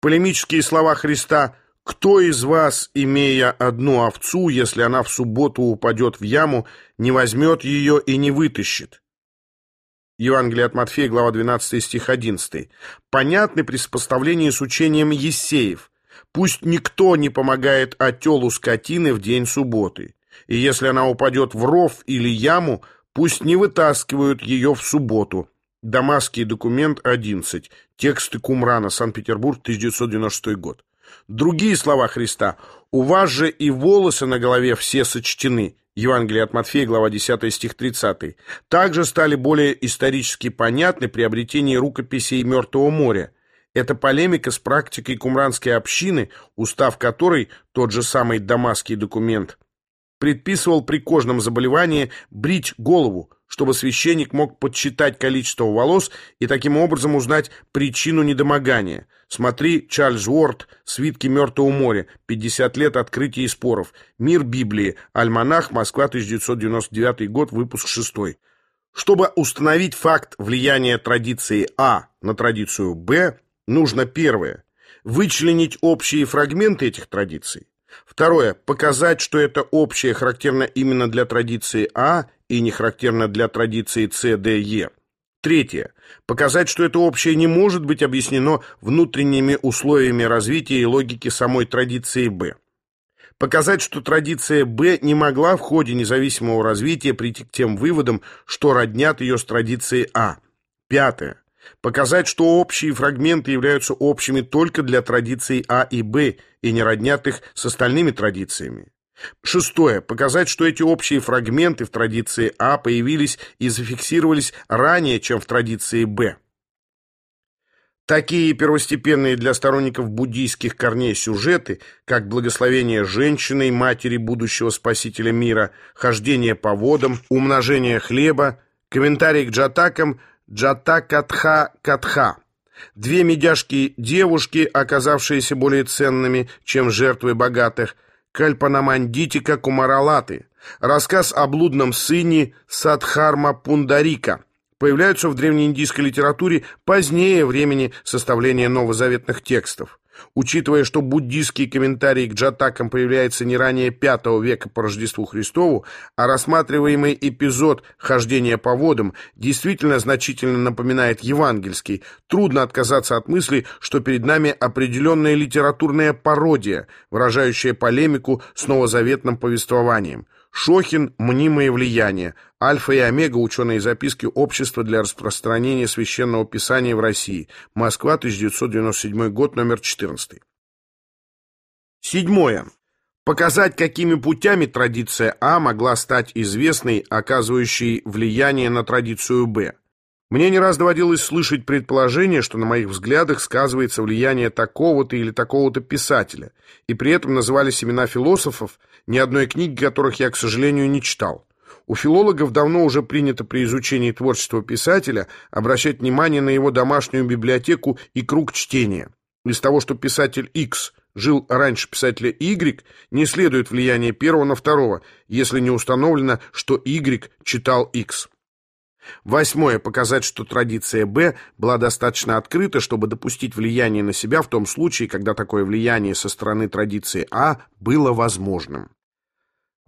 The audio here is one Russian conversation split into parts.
Полемические слова Христа «Кто из вас, имея одну овцу, если она в субботу упадет в яму, не возьмет ее и не вытащит?» Евангелие от Матфея, глава 12, стих 11. Понятны при сопоставлении с учением Ессеев. «Пусть никто не помогает отелу скотины в день субботы, и если она упадет в ров или яму, пусть не вытаскивают ее в субботу». Дамасский документ 11. Тексты Кумрана, Санкт-Петербург, 1996 год. Другие слова Христа. «У вас же и волосы на голове все сочтены». Евангелие от Матфея, глава 10, стих 30. Также стали более исторически понятны приобретение рукописей Мертвого моря. Это полемика с практикой кумранской общины, устав которой, тот же самый дамасский документ, предписывал при кожном заболевании брить голову, чтобы священник мог подсчитать количество волос и таким образом узнать причину недомогания. Смотри Чарльз Уорд «Свитки Мертвого моря. 50 лет открытия и споров. Мир Библии. Альманах. Москва. 1999 год. Выпуск 6». Чтобы установить факт влияния традиции А на традицию Б, нужно первое – вычленить общие фрагменты этих традиций. Второе – показать, что это общее характерно именно для традиции А и не характерно для традиции С, Д, Е. Третье. Показать, что это общее не может быть объяснено внутренними условиями развития и логики самой традиции Б. Показать, что традиция Б не могла в ходе независимого развития прийти к тем выводам, что роднят ее с традицией А. Пятое. Показать, что общие фрагменты являются общими только для традиций А и Б и не роднят их с остальными традициями. Шестое. Показать, что эти общие фрагменты в традиции А появились и зафиксировались ранее, чем в традиции Б. Такие первостепенные для сторонников буддийских корней сюжеты, как благословение женщиной, матери будущего спасителя мира, хождение по водам, умножение хлеба, комментарий к джатакам Джата-Катха-Катха. Две медяшки-девушки, оказавшиеся более ценными, чем жертвы богатых, Кальпанамандитика Кумаралаты. Рассказ о блудном сыне Садхарма Пундарика. Появляются в древнеиндийской литературе позднее времени составления новозаветных текстов. Учитывая, что буддийский комментарий к джатакам появляется не ранее V века по Рождеству Христову, а рассматриваемый эпизод хождения по водам действительно значительно напоминает евангельский, трудно отказаться от мысли, что перед нами определенная литературная пародия, выражающая полемику с новозаветным повествованием – Шохин «Мнимое влияние», Альфа и Омега. Ученые записки Общества для распространения священного писания в России. Москва, 1997 год, номер 14. Седьмое. Показать, какими путями традиция А могла стать известной, оказывающей влияние на традицию Б. Мне не раз доводилось слышать предположение, что на моих взглядах сказывается влияние такого-то или такого-то писателя, и при этом назывались имена философов, ни одной книги которых я, к сожалению, не читал. У филологов давно уже принято при изучении творчества писателя обращать внимание на его домашнюю библиотеку и круг чтения. Из того, что писатель X жил раньше писателя Y, не следует влияние первого на второго, если не установлено, что Y читал X. Восьмое. Показать, что традиция Б была достаточно открыта, чтобы допустить влияние на себя в том случае, когда такое влияние со стороны традиции А было возможным.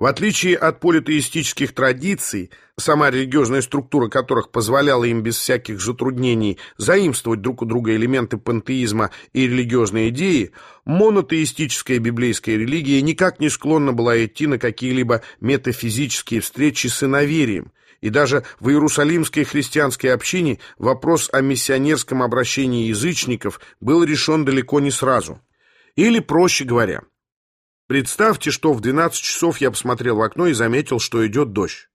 В отличие от политеистических традиций, сама религиозная структура которых позволяла им без всяких затруднений заимствовать друг у друга элементы пантеизма и религиозные идеи, монотеистическая библейская религия никак не склонна была идти на какие-либо метафизические встречи с иноверием, и даже в Иерусалимской христианской общине вопрос о миссионерском обращении язычников был решен далеко не сразу. Или, проще говоря, представьте, что в 12 часов я посмотрел в окно и заметил, что идет дождь.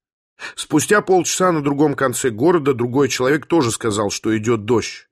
Спустя полчаса на другом конце города другой человек тоже сказал, что идет дождь.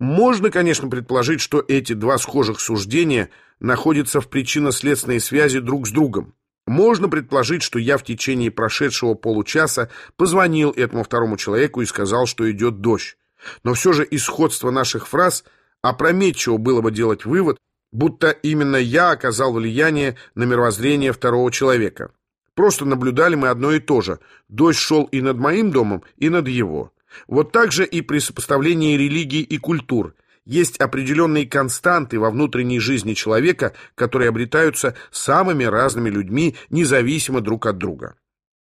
Можно, конечно, предположить, что эти два схожих суждения находятся в причинно-следственной связи друг с другом. Можно предположить, что я в течение прошедшего получаса позвонил этому второму человеку и сказал, что идет дождь. Но все же исходство наших фраз опрометчиво было бы делать вывод, будто именно я оказал влияние на мировоззрение второго человека. Просто наблюдали мы одно и то же. Дождь шел и над моим домом, и над его. Вот так же и при сопоставлении религий и культур – Есть определенные константы во внутренней жизни человека, которые обретаются самыми разными людьми, независимо друг от друга.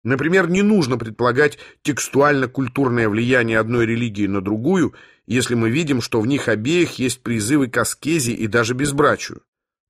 Например, не нужно предполагать текстуально-культурное влияние одной религии на другую, если мы видим, что в них обеих есть призывы к аскезе и даже безбрачию.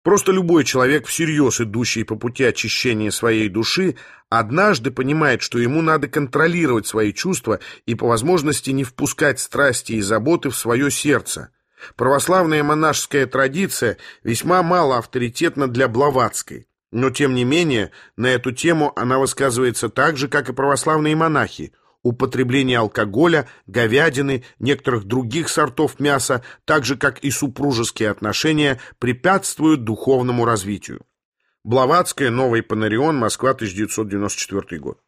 Просто любой человек, всерьез идущий по пути очищения своей души, однажды понимает, что ему надо контролировать свои чувства и по возможности не впускать страсти и заботы в свое сердце. Православная монашеская традиция весьма мало авторитетна для Блаватской. Но, тем не менее, на эту тему она высказывается так же, как и православные монахи. Употребление алкоголя, говядины, некоторых других сортов мяса, так же, как и супружеские отношения, препятствуют духовному развитию. Блаватская, Новый Панарион, Москва, 1994 год.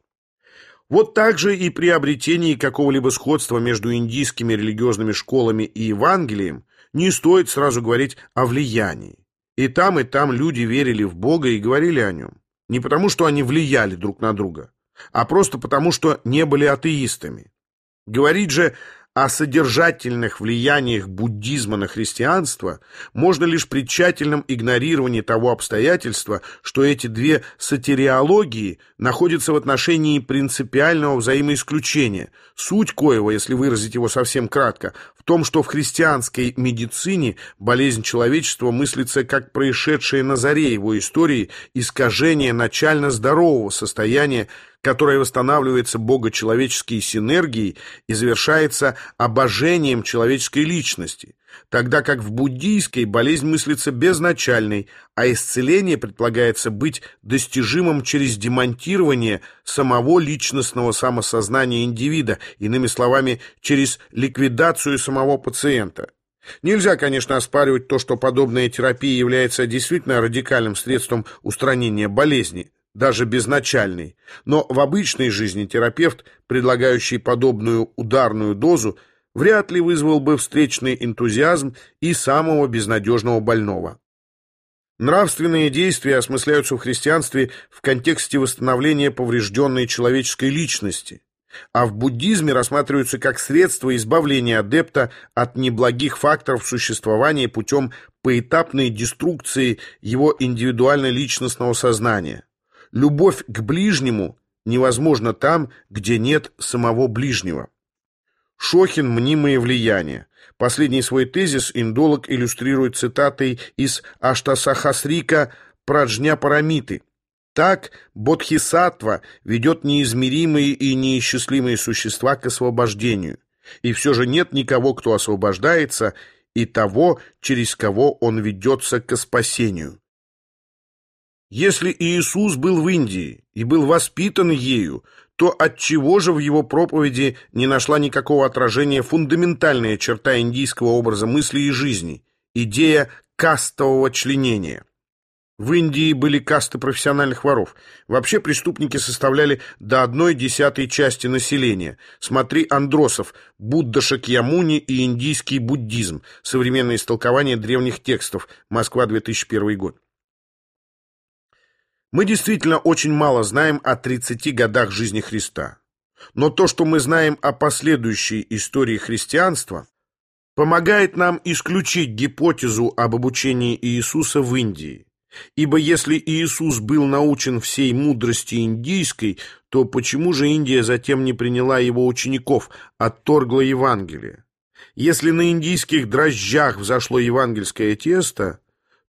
Вот так же и при обретении какого-либо сходства между индийскими религиозными школами и Евангелием не стоит сразу говорить о влиянии. И там, и там люди верили в Бога и говорили о нем. Не потому, что они влияли друг на друга, а просто потому, что не были атеистами. Говорить же о содержательных влияниях буддизма на христианство можно лишь при тщательном игнорировании того обстоятельства, что эти две сатериологии находятся в отношении принципиального взаимоисключения, суть коего, если выразить его совсем кратко, в том, что в христианской медицине болезнь человечества мыслится как происшедшее на заре его истории искажение начально здорового состояния, которое восстанавливается богочеловеческой синергией и завершается обожением человеческой личности, тогда как в буддийской болезнь мыслится безначальной, а исцеление предполагается быть достижимым через демонтирование самого личностного самосознания индивида, иными словами, через ликвидацию самого пациента. Нельзя, конечно, оспаривать то, что подобная терапия является действительно радикальным средством устранения болезни даже безначальный, но в обычной жизни терапевт, предлагающий подобную ударную дозу, вряд ли вызвал бы встречный энтузиазм и самого безнадежного больного. Нравственные действия осмысляются в христианстве в контексте восстановления поврежденной человеческой личности, а в буддизме рассматриваются как средство избавления адепта от неблагих факторов существования путем поэтапной деструкции его индивидуально-личностного сознания. Любовь к ближнему невозможна там, где нет самого ближнего. Шохин «Мнимое влияние». Последний свой тезис индолог иллюстрирует цитатой из Аштасахасрика «Праджня Парамиты». Так Бодхисаттва ведет неизмеримые и неисчислимые существа к освобождению. И все же нет никого, кто освобождается, и того, через кого он ведется к спасению. Если Иисус был в Индии и был воспитан ею, то отчего же в его проповеди не нашла никакого отражения фундаментальная черта индийского образа мысли и жизни – идея кастового членения? В Индии были касты профессиональных воров. Вообще преступники составляли до одной десятой части населения. Смотри Андросов, Будда Шакьямуни и индийский буддизм. Современное истолкование древних текстов. Москва, 2001 год. Мы действительно очень мало знаем о 30 годах жизни Христа. Но то, что мы знаем о последующей истории христианства, помогает нам исключить гипотезу об обучении Иисуса в Индии. Ибо если Иисус был научен всей мудрости индийской, то почему же Индия затем не приняла его учеников, отторгла Евангелие? Если на индийских дрожжах взошло евангельское тесто,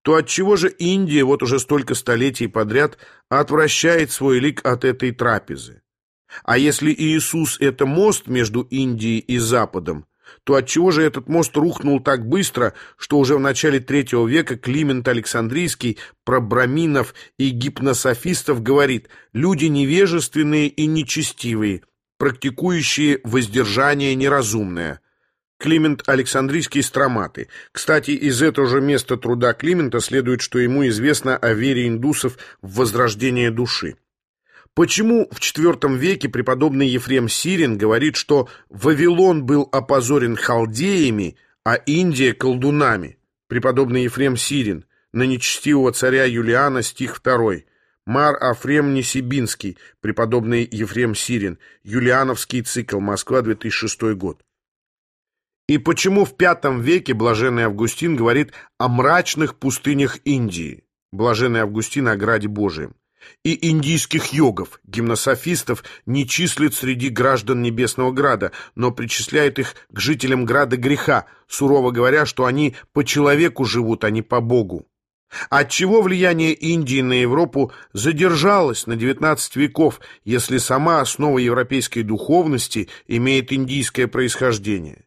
то отчего же Индия вот уже столько столетий подряд отвращает свой лик от этой трапезы? А если Иисус – это мост между Индией и Западом, то отчего же этот мост рухнул так быстро, что уже в начале третьего века Климент Александрийский про браминов и гипнософистов говорит «люди невежественные и нечестивые, практикующие воздержание неразумное». Климент Александрийский Строматы. Кстати, из этого же места труда Климента следует, что ему известно о вере индусов в возрождение души. Почему в IV веке преподобный Ефрем Сирин говорит, что Вавилон был опозорен халдеями, а Индия – колдунами? Преподобный Ефрем Сирин, на нечестивого царя Юлиана, стих 2. Мар Афрем Несибинский, преподобный Ефрем Сирин, Юлиановский цикл, Москва, 2006 год. И почему в V веке блаженный Августин говорит о мрачных пустынях Индии? Блаженный Августин о граде Божием. И индийских йогов, гимнософистов, не числит среди граждан Небесного Града, но причисляет их к жителям Града греха, сурово говоря, что они по человеку живут, а не по Богу. Отчего влияние Индии на Европу задержалось на XIX веков, если сама основа европейской духовности имеет индийское происхождение?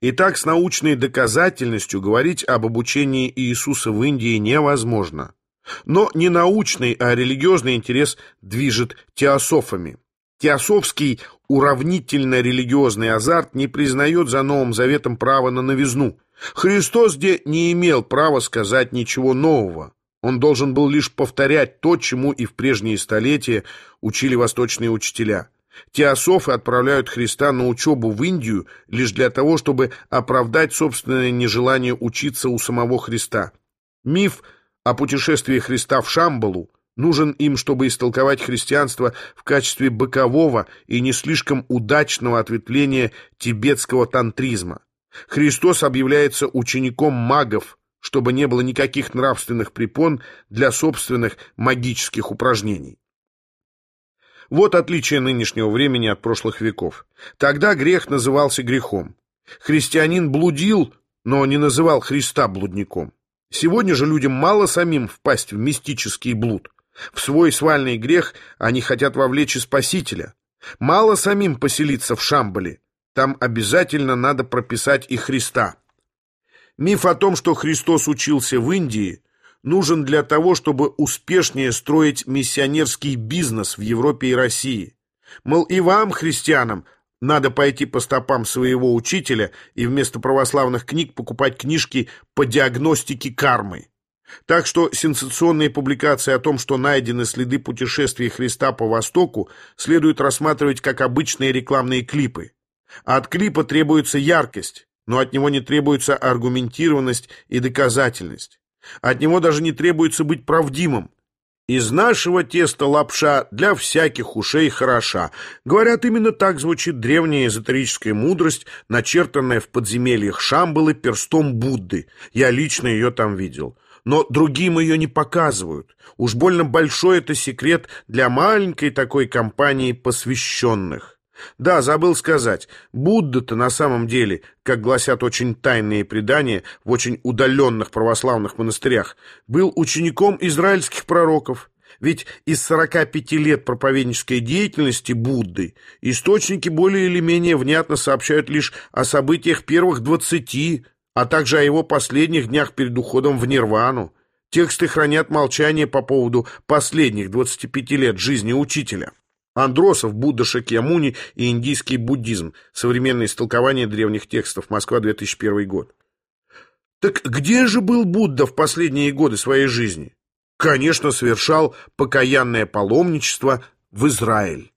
Итак, с научной доказательностью говорить об обучении Иисуса в Индии невозможно. Но не научный, а религиозный интерес движет теософами. Теософский уравнительно-религиозный азарт не признает за Новым Заветом права на новизну. Христос где не имел права сказать ничего нового. Он должен был лишь повторять то, чему и в прежние столетия учили восточные учителя. Теософы отправляют Христа на учебу в Индию лишь для того, чтобы оправдать собственное нежелание учиться у самого Христа. Миф о путешествии Христа в Шамбалу нужен им, чтобы истолковать христианство в качестве бокового и не слишком удачного ответвления тибетского тантризма. Христос объявляется учеником магов, чтобы не было никаких нравственных препон для собственных магических упражнений. Вот отличие нынешнего времени от прошлых веков. Тогда грех назывался грехом. Христианин блудил, но не называл Христа блудником. Сегодня же людям мало самим впасть в мистический блуд. В свой свальный грех они хотят вовлечь и Спасителя. Мало самим поселиться в Шамбале. Там обязательно надо прописать и Христа. Миф о том, что Христос учился в Индии, нужен для того, чтобы успешнее строить миссионерский бизнес в Европе и России. Мол, и вам, христианам, надо пойти по стопам своего учителя и вместо православных книг покупать книжки по диагностике кармы. Так что сенсационные публикации о том, что найдены следы путешествия Христа по Востоку, следует рассматривать как обычные рекламные клипы. А от клипа требуется яркость, но от него не требуется аргументированность и доказательность. От него даже не требуется быть правдимым. Из нашего теста лапша для всяких ушей хороша. Говорят, именно так звучит древняя эзотерическая мудрость, начертанная в подземельях Шамбалы перстом Будды. Я лично ее там видел. Но другим ее не показывают. Уж больно большой это секрет для маленькой такой компании посвященных. Да, забыл сказать, Будда-то на самом деле, как гласят очень тайные предания в очень удаленных православных монастырях, был учеником израильских пророков. Ведь из 45 лет проповеднической деятельности Будды источники более или менее внятно сообщают лишь о событиях первых 20, а также о его последних днях перед уходом в нирвану. Тексты хранят молчание по поводу последних 25 лет жизни учителя. Андросов, Будда Шакьямуни и индийский буддизм. Современное истолкование древних текстов. Москва, 2001 год. Так где же был Будда в последние годы своей жизни? Конечно, совершал покаянное паломничество в Израиль.